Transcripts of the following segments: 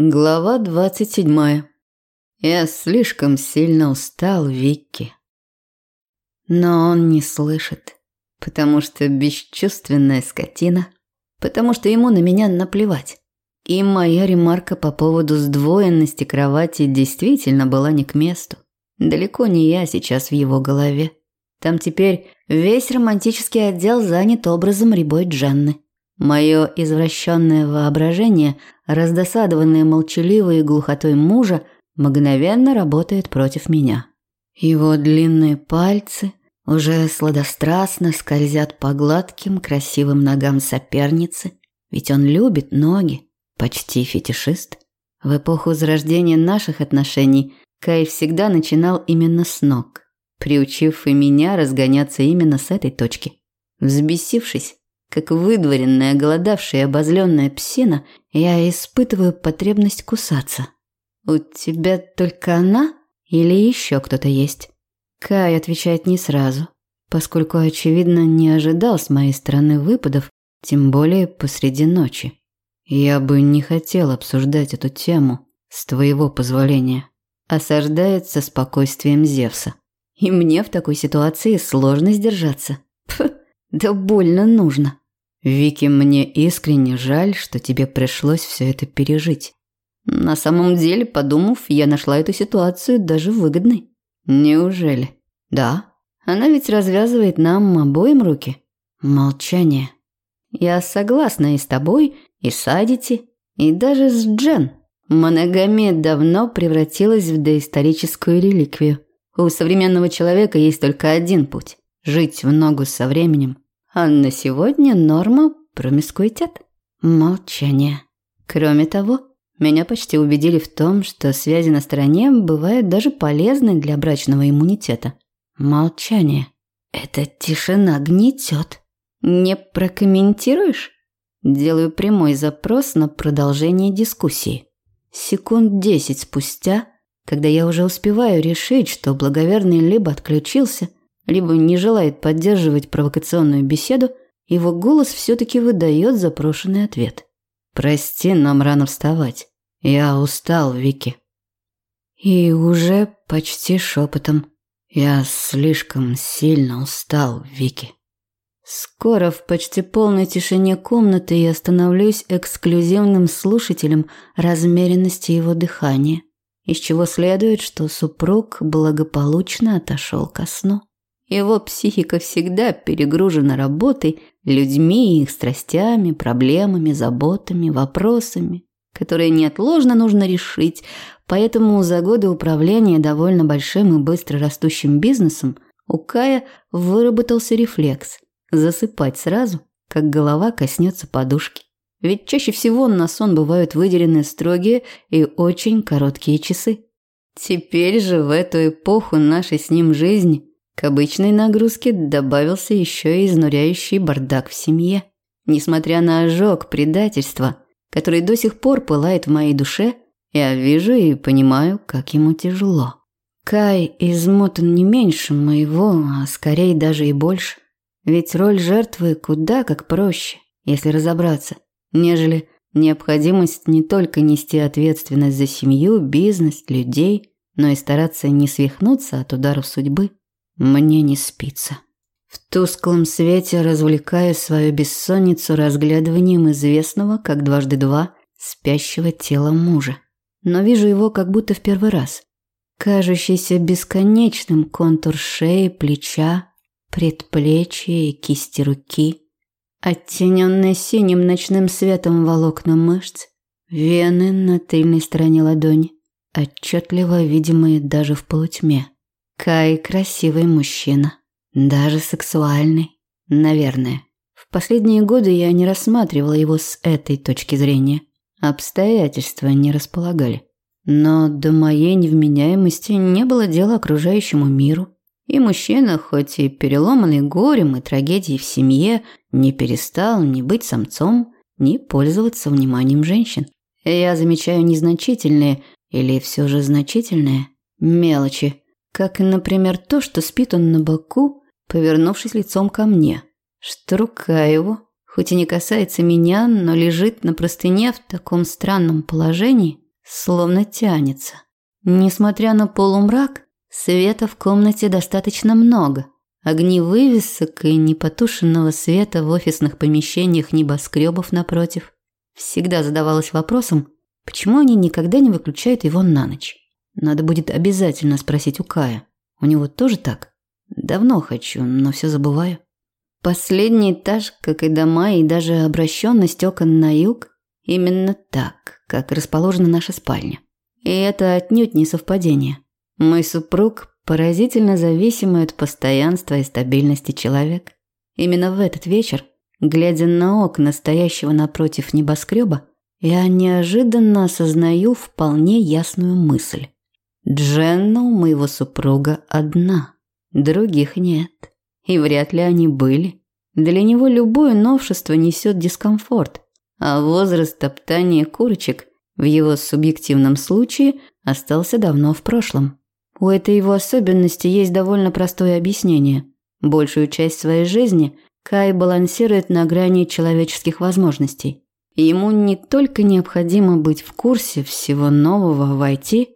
Глава двадцать седьмая. Я слишком сильно устал, Викки. Но он не слышит, потому что бесчувственная скотина, потому что ему на меня наплевать. И моя ремарка по поводу сдвоенности кровати действительно была не к месту. Далеко не я сейчас в его голове. Там теперь весь романтический отдел занят образом рябой Джанны. Мое извращенное воображение, раздосадованное молчаливой глухотой мужа, мгновенно работает против меня. Его длинные пальцы уже сладострастно скользят по гладким красивым ногам соперницы, ведь он любит ноги, почти фетишист. В эпоху зарождения наших отношений Кай всегда начинал именно с ног, приучив и меня разгоняться именно с этой точки. Взбесившись, как выдворенная, голодавшая и обозленная псина, я испытываю потребность кусаться. «У тебя только она или еще кто-то есть?» Кай отвечает не сразу, поскольку, очевидно, не ожидал с моей стороны выпадов, тем более посреди ночи. «Я бы не хотел обсуждать эту тему, с твоего позволения», осаждает со спокойствием Зевса. И мне в такой ситуации сложно сдержаться. Да больно нужно. Вики, мне искренне жаль, что тебе пришлось все это пережить. На самом деле, подумав, я нашла эту ситуацию даже выгодной. Неужели? Да. Она ведь развязывает нам обоим руки. Молчание. Я согласна и с тобой, и с Адити, и даже с Джен. Моногамия давно превратилась в доисторическую реликвию. У современного человека есть только один путь – жить в ногу со временем а на сегодня норма промискуитет. Молчание. Кроме того, меня почти убедили в том, что связи на стороне бывают даже полезны для брачного иммунитета. Молчание. Эта тишина гнетет. Не прокомментируешь? Делаю прямой запрос на продолжение дискуссии. Секунд десять спустя, когда я уже успеваю решить, что благоверный либо отключился, либо не желает поддерживать провокационную беседу, его голос все-таки выдает запрошенный ответ. «Прости, нам рано вставать. Я устал, Вики». И уже почти шепотом. «Я слишком сильно устал, Вики». Скоро в почти полной тишине комнаты я становлюсь эксклюзивным слушателем размеренности его дыхания, из чего следует, что супруг благополучно отошел ко сну. Его психика всегда перегружена работой, людьми, их страстями, проблемами, заботами, вопросами, которые неотложно нужно решить, поэтому за годы управления довольно большим и быстро растущим бизнесом у Кая выработался рефлекс – засыпать сразу, как голова коснется подушки. Ведь чаще всего на сон бывают выделены строгие и очень короткие часы. Теперь же в эту эпоху нашей с ним жизни к обычной нагрузке добавился еще и изнуряющий бардак в семье. Несмотря на ожог предательства, который до сих пор пылает в моей душе, я вижу и понимаю, как ему тяжело. Кай измотан не меньше моего, а скорее даже и больше. Ведь роль жертвы куда как проще, если разобраться, нежели необходимость не только нести ответственность за семью, бизнес, людей, но и стараться не свихнуться от ударов судьбы. Мне не спится. В тусклом свете развлекаю свою бессонницу разглядыванием известного, как дважды два, спящего тела мужа. Но вижу его как будто в первый раз. Кажущийся бесконечным контур шеи, плеча, предплечья и кисти руки, оттененные синим ночным светом волокна мышц, вены на тыльной стороне ладони, отчетливо видимые даже в полутьме. Кай красивый мужчина, даже сексуальный, наверное. В последние годы я не рассматривала его с этой точки зрения. Обстоятельства не располагали. Но до моей невменяемости не было дела окружающему миру. И мужчина, хоть и переломанный горем и трагедией в семье, не перестал ни быть самцом, ни пользоваться вниманием женщин. Я замечаю незначительные, или все же значительные, мелочи, как, например, то, что спит он на боку, повернувшись лицом ко мне. Что рука его, хоть и не касается меня, но лежит на простыне в таком странном положении, словно тянется. Несмотря на полумрак, света в комнате достаточно много. Огни вывесок и непотушенного света в офисных помещениях небоскребов напротив. Всегда задавалась вопросом, почему они никогда не выключают его на ночь. Надо будет обязательно спросить у Кая. У него тоже так? Давно хочу, но все забываю. Последний этаж, как и дома, и даже обращенность окон на юг, именно так, как расположена наша спальня. И это отнюдь не совпадение. Мой супруг – поразительно зависимый от постоянства и стабильности человек. Именно в этот вечер, глядя на окна стоящего напротив небоскреба, я неожиданно осознаю вполне ясную мысль. Дженна у моего супруга одна, других нет. И вряд ли они были. Для него любое новшество несет дискомфорт, а возраст топтания курочек в его субъективном случае остался давно в прошлом. У этой его особенности есть довольно простое объяснение. Большую часть своей жизни Кай балансирует на грани человеческих возможностей. Ему не только необходимо быть в курсе всего нового в IT,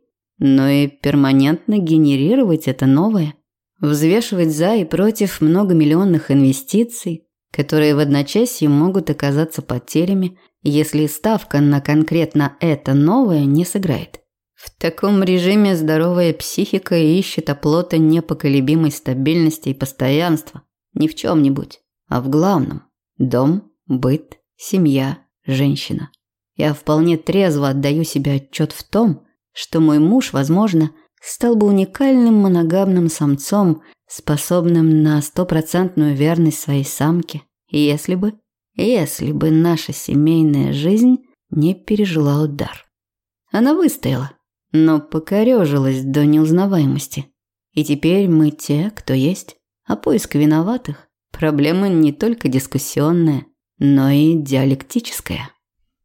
но и перманентно генерировать это новое, взвешивать за и против многомиллионных инвестиций, которые в одночасье могут оказаться потерями, если ставка на конкретно это новое не сыграет. В таком режиме здоровая психика ищет оплота непоколебимой стабильности и постоянства не в чем-нибудь, а в главном – дом, быт, семья, женщина. Я вполне трезво отдаю себе отчет в том, что мой муж, возможно, стал бы уникальным моногамным самцом, способным на стопроцентную верность своей самке, если бы, если бы наша семейная жизнь не пережила удар. Она выстояла, но покорежилась до неузнаваемости. И теперь мы те, кто есть, а поиск виноватых – проблема не только дискуссионная, но и диалектическая.